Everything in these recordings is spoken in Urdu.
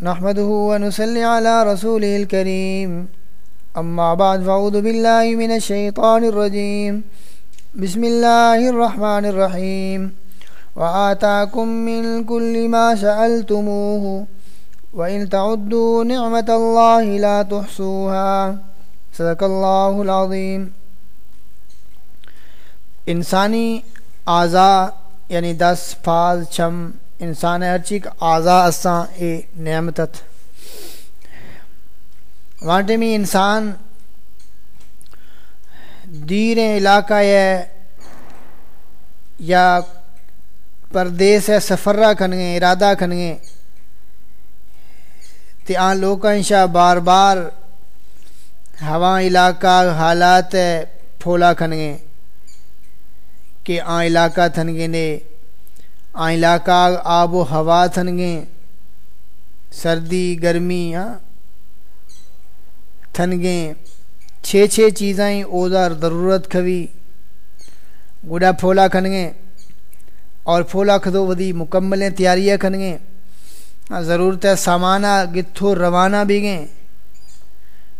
نحمده ونسلي على رسوله الكريم. أما بعد، فأعوذ بالله من الشيطان الرجيم. بسم الله الرحمن الرحيم. وآتاكم من كل ما سألتموه، وإن تعدوا نعمة الله لا تحصوها. صدق اللہ العظیم انسانی اعضاء یعنی دس فاز چھم انسان ہر چیز اعضاء اساں اے نعمتت وانٹے میں انسان دیر علاقہ ہے یا پردیس ہے، سفرہ کھنگے ارادہ کھنگے تے آن لوکا انشاء بار بار ہوا علاقہ، حالات پھولا کھنگے کہ آن علاقہ تھنگے نے آن علاقہ، آب و ہوا تھنگے سردی، گرمی ہاں تھنگے چھ چھ چیزیں، اوزار، ضرورت کھوی گڑا پھولا کھنگے اور پھولا کھدو ودی مکملیں تیاریاں کھنگے ہاں، ضرورت ہے سامانہ، گتھو، روانہ بھی گئیں۔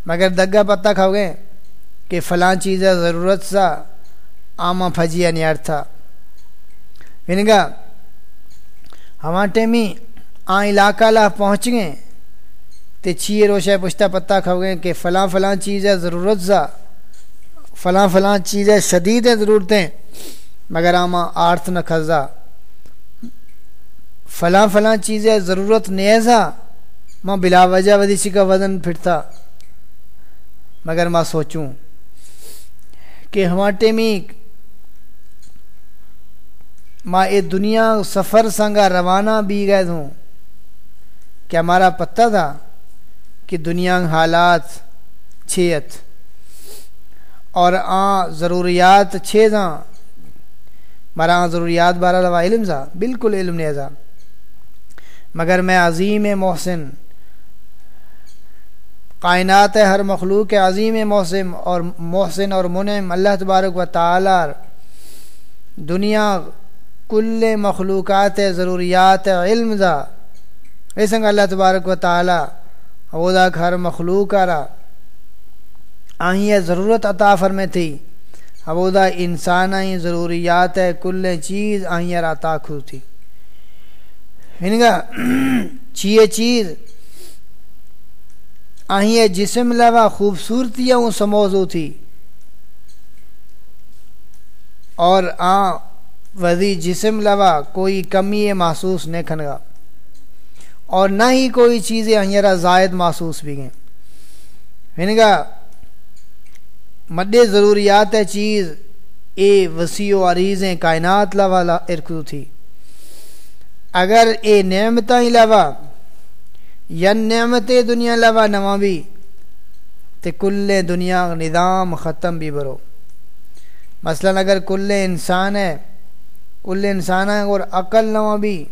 مگر دگا پتہ کھاؤ گئے کہ فلاں چیز ضرورت سا، آما پھجیا نیار تھا۔ گا ہمارے ٹیمی آ علاقہ لا پہنچ گئے تے چھیے روشے پشتہ پتہ کھاؤ گئے کہ فلاں فلاں چیز ہے، ضرورت سا فلاں فلاں چیز ہے، شدید ہے، ضرورتیں۔ مگر آما آرتھ نہ کھزا فلاں فلاں چیز ہے، ضرورت نیزا ماں بلا وجہ ودیسی کا وزن پھٹتا مگر میں سوچوں کہ ہمارے میں ماں، اے دنیا سفر سنگا روانہ بھی گئے دوں کہ ہمارا پتہ تھا کہ دنیا حالات چھیت اور آ ضروریات چھے دا مارا ضروریات بارہ لوا علم سا بالکل علم نہیں تھا۔ مگر میں عظیم محسن، کائنات ہر مخلوق عظیم محسن اور محسن اور منعم، اللہ تبارک و تعالی، دنیا کل مخلوقات ضروریات علم دا۔ ایسنگ اللہ تبارک و تعالی اودا ہر مخلوق آرا آہیں ضرورت عطا فرمے تھی ابودا انسان آئیں ضروریات کل چیز آہیں عطا کھو تھی ہنگا چیئے چیز۔ آہیں جسم لوا خوبصورتیاں وہ سموزو تھی۔ اور آ وزی جسم لوا کوئی کمی محسوس نہیں کھنگا۔ اور نہ ہی کوئی چیزیں اہیرا زائد محسوس بھی گئیں۔ ہنگا، مدے ضروریات چیز اے وسیع و عریضیں کائنات لوا ارکو تھی۔ اگر اے نعمت لوا، یا نعمت دنیا لوا نواں بھی تو کل دنیا نظام ختم بھی برو۔ مثلا اگر کل انسان ہے کل انسان ہے اور عقل نواں بھی،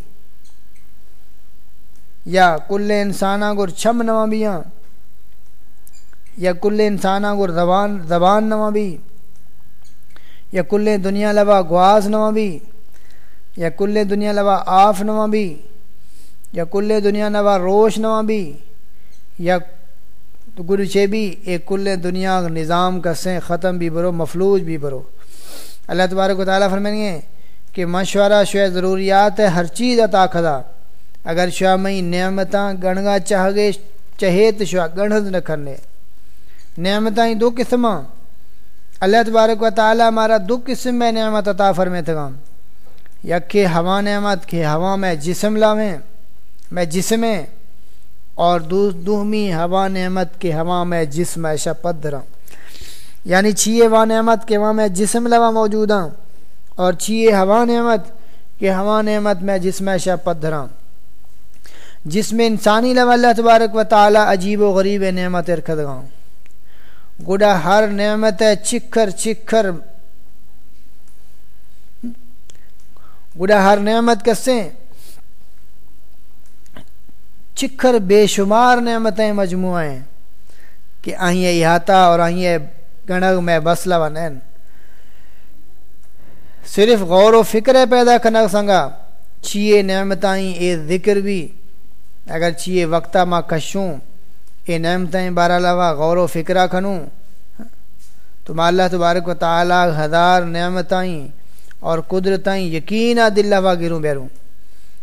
یا کل انسان اور چھم نواں بھی یا کل انسان اور زبان زبان نواں بھی، یا کل دنیا لوا گواز نواں بھی، یا کل دنیا لوا آف نواں بھی، یا کل دنیا نوا روش نواں بھی، یا گرو چے بھی اے کل دنیا نظام کا سیں ختم بھی برو، مفلوج بھی برو۔ اللہ تبارک و تعالیٰ فرمائیں گے کہ مشورہ شوہ ضروریات ہے، ہر چیز عطا خدا اگر شوہ مئی نعمتاں گنگا چاہ گے چہے تو شوہ گنہد نہ کرنے۔ نعمتاں دو قسماں اللہ تبارک و تعالیٰ ہمارا دو قسم میں نعمت عطا فرمے تھا یکے ہوا نعمت، کہ ہوا میں جسم لاویں، میں جسمیں اور دوہمی ہوا نعمت کے ہوا میں جسم ایشا پدھرا یعنی چھیے وا نعمت کے وہاں میں جسم لوا موجود ہوں اور چھیے ہوا نعمت کہ ہوا نعمت میں جسم ایشا پدھرا جس میں انسانی لوا اللہ تبارک و تعالی عجیب و غریب نعمت ارکھد گاؤں گڑا ہر نعمت ہے چکھر چکھر۔ گڑا ہر نعمت کسے؟ چکھر بے شمار نعمتیں مجموعیں کہ آئیں احاطہ اور آئیں گنگ میں بسلا و صرف غور و فکر پیدا کرنا سنگا۔ چیئے نعمتائیں اے ذکر بھی۔ اگر چیئے وقتا ما کشوں، اے نعمتیں بارہ لوا غور و فکرہ کھنوں تو اللہ تبارک و تعالیٰ ہزار نعمتائیں اور قدرتائیں یقینا دل لوا گروں بیروں۔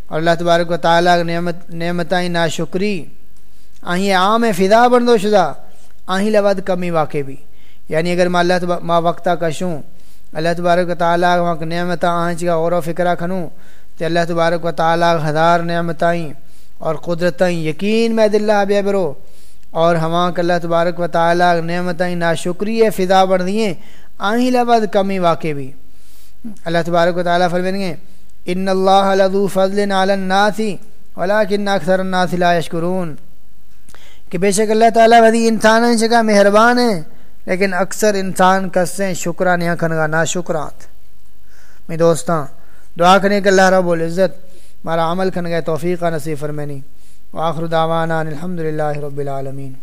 اور اللہ تبارک و تعالیٰ نعمت نعمتائیں ناشکری۔ آہیں عام فضا بندو شدہ۔ آہیں لود کمی واقع بھی۔ یعنی اگر ما اللہ ما وقتا کشوں اللہ تبارک و تعالیٰ وہاں نعمتہ آنچ کا غور و فکرہ کھنوں تو اللہ تبارک و تعالیٰ ہزار نعمتائیں اور قدرتیں یقین میں دلہ بے برو اور ہماں کہ اللہ تبارک و تعالیٰ نعمتیں ناشکری فضا بڑھ دیے آہیں لبد کمی واقع بھی اللہ تبارک و تعالیٰ فرمین گے ان اللہ لذو فضل علی الناس ولیکن اکثر الناس لا یشکرون کہ بے شک اللہ تعالیٰ ودی انسان شکا مہربان ہے لیکن اکثر انسان کسیں شکرہ نہیں کھنگا نا شکرات میں دوستاں، دعا کریں کہ اللہ رب العزت مارا عمل کھن گئے توفیقہ نصیب فرمینی وآخر دعوانا الحمد للہ رب العالمین۔